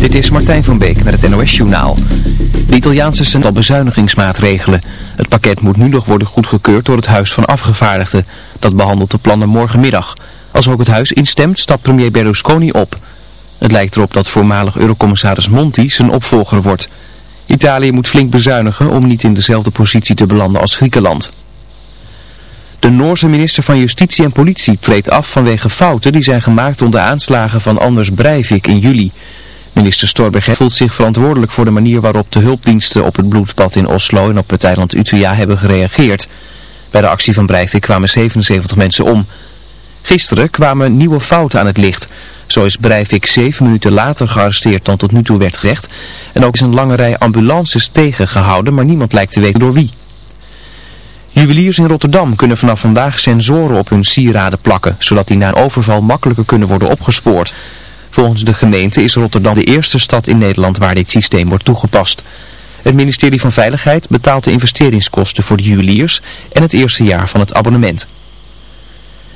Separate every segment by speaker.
Speaker 1: Dit is Martijn van Beek met het NOS-journaal. De Italiaanse zijn al bezuinigingsmaatregelen. Het pakket moet nu nog worden goedgekeurd door het Huis van Afgevaardigden. Dat behandelt de plannen morgenmiddag. Als ook het huis instemt, stapt premier Berlusconi op. Het lijkt erop dat voormalig eurocommissaris Monti zijn opvolger wordt. Italië moet flink bezuinigen om niet in dezelfde positie te belanden als Griekenland. De Noorse minister van Justitie en Politie treedt af vanwege fouten die zijn gemaakt onder aanslagen van Anders Breivik in juli. Minister Storberg voelt zich verantwoordelijk voor de manier waarop de hulpdiensten op het bloedbad in Oslo en op het eiland Utøya hebben gereageerd. Bij de actie van Breivik kwamen 77 mensen om. Gisteren kwamen nieuwe fouten aan het licht. Zo is Breivik zeven minuten later gearresteerd dan tot nu toe werd gerecht. En ook is een lange rij ambulances tegengehouden, maar niemand lijkt te weten door wie. Juweliers in Rotterdam kunnen vanaf vandaag sensoren op hun sieraden plakken, zodat die na een overval makkelijker kunnen worden opgespoord. Volgens de gemeente is Rotterdam de eerste stad in Nederland waar dit systeem wordt toegepast. Het ministerie van Veiligheid betaalt de investeringskosten voor de juweliers en het eerste jaar van het abonnement.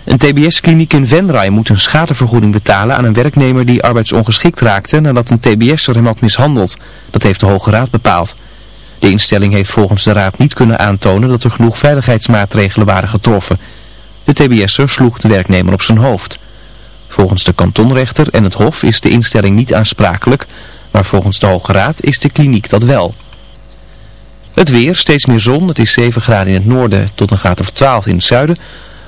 Speaker 1: Een tbs-kliniek in Venray moet een schadevergoeding betalen aan een werknemer die arbeidsongeschikt raakte nadat een tbs'er hem had mishandeld. Dat heeft de Hoge Raad bepaald. De instelling heeft volgens de Raad niet kunnen aantonen dat er genoeg veiligheidsmaatregelen waren getroffen. De tbs'er sloeg de werknemer op zijn hoofd. Volgens de kantonrechter en het hof is de instelling niet aansprakelijk, maar volgens de Hoge Raad is de kliniek dat wel. Het weer, steeds meer zon, het is 7 graden in het noorden tot een graad of 12 in het zuiden.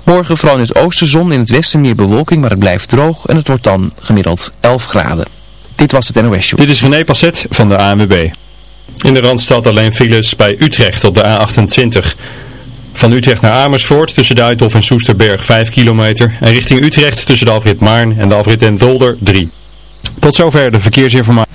Speaker 1: Morgen vooral in het oosten zon, in het westen meer bewolking, maar het blijft droog en het wordt dan gemiddeld 11 graden. Dit was het NOS Show.
Speaker 2: Dit is René Passet van de ANWB. In de Randstad alleen files bij Utrecht op de A28. Van Utrecht naar Amersfoort tussen de Uithof en Soesterberg 5 kilometer. En richting Utrecht tussen de Alfred Maarn en de Alfred en Dolder 3. Tot zover de verkeersinformatie.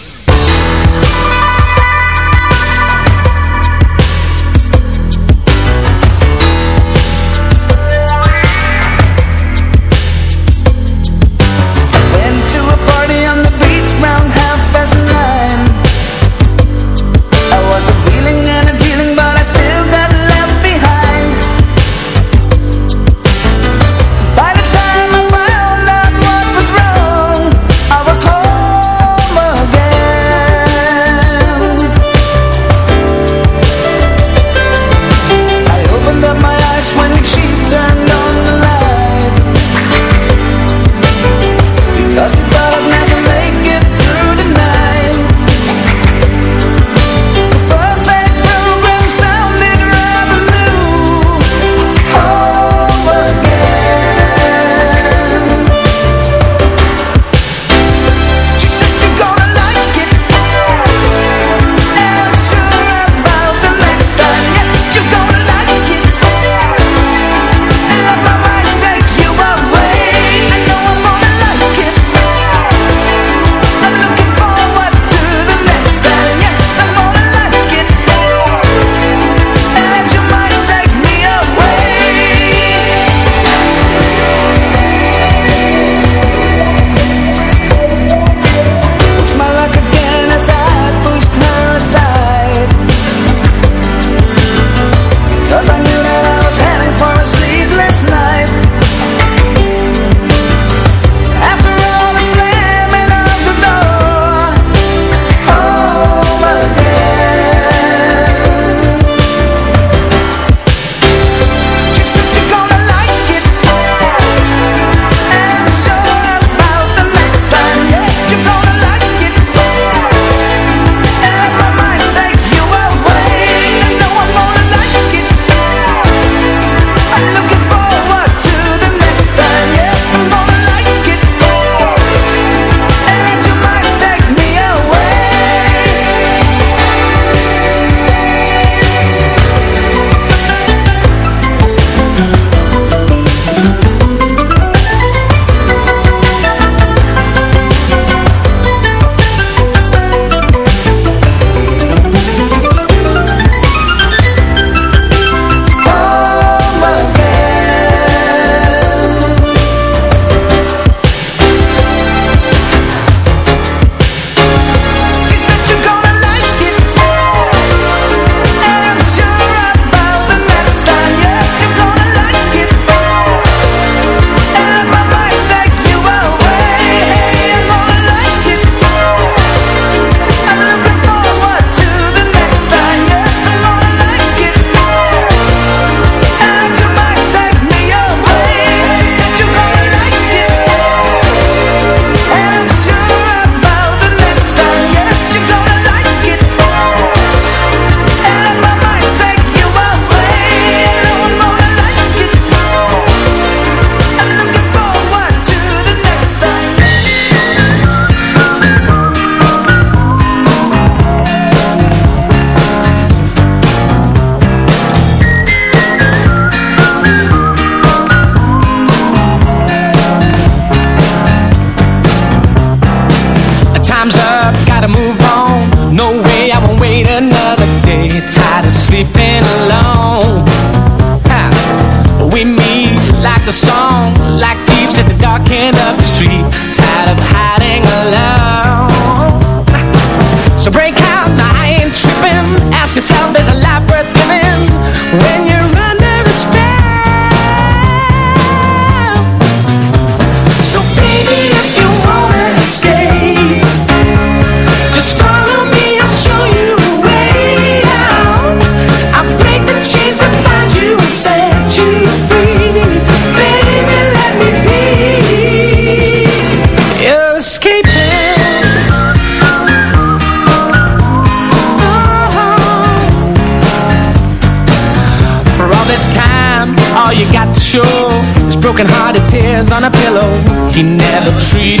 Speaker 3: treat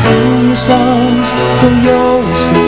Speaker 3: sing your
Speaker 4: songs till you're asleep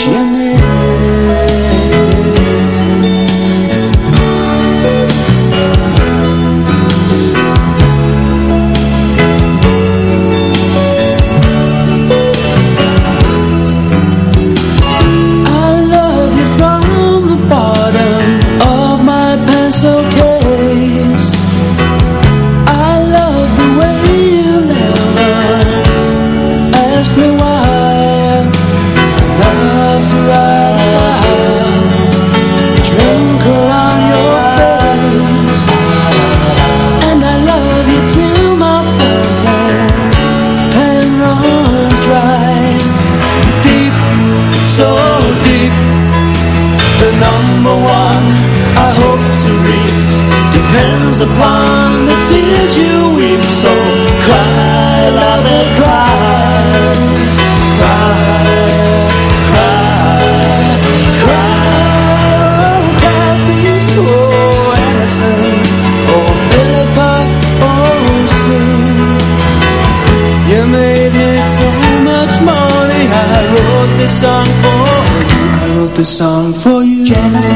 Speaker 5: a song for you.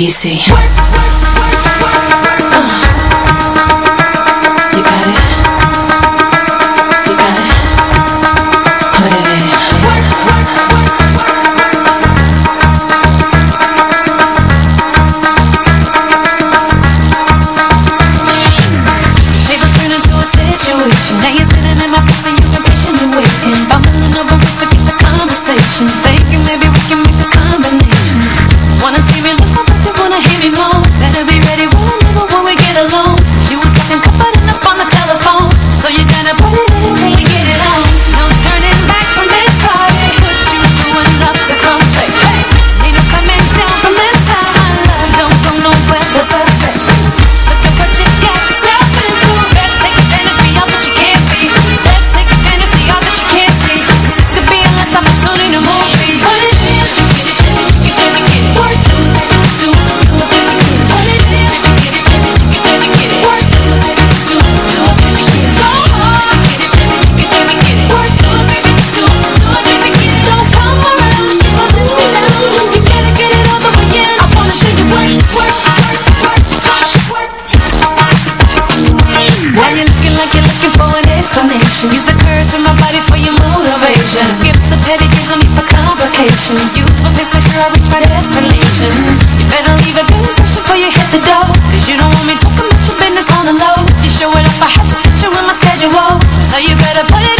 Speaker 5: PC. you better put it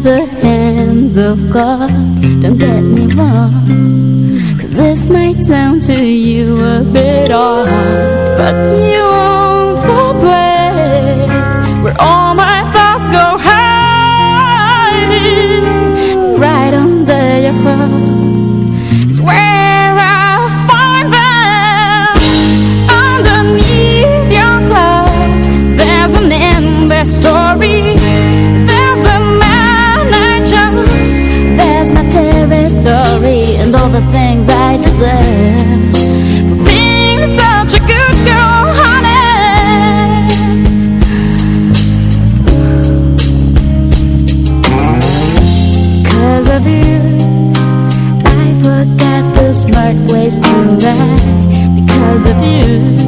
Speaker 3: the hands of God. Don't
Speaker 6: get me wrong Cause this might sound to you a bit odd But you own the place Where all my thoughts go hiding, Right under your cross. Smart ways to lie Because of you